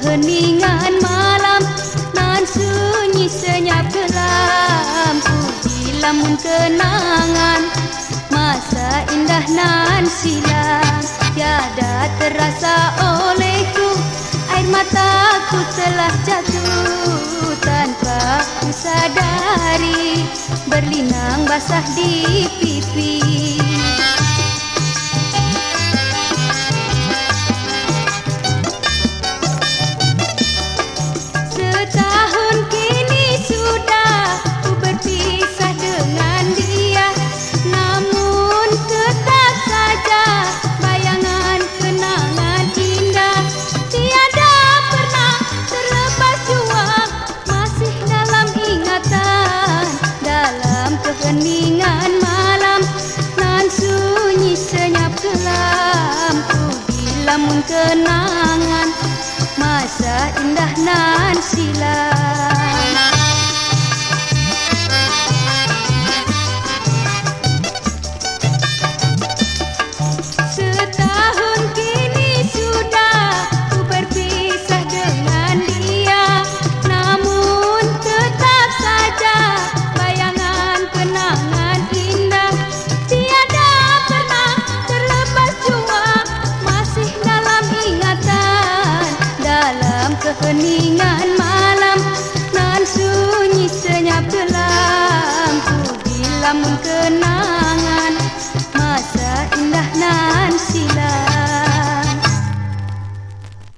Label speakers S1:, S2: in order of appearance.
S1: keheningan malam. Nan sunyi senyap kelam. Ku dilamun kenangan. Masa indah nan silam tiada terasa olehku. Air mataku telah jatuh tanpa ku sadari. Berlinang basah di pipi. Keheningan malam Nan sunyi senyap kelam. Ku lamun kenangan Masa indah nan silam keheningan malam nan sunyi senyap gelam ku bila mun kenal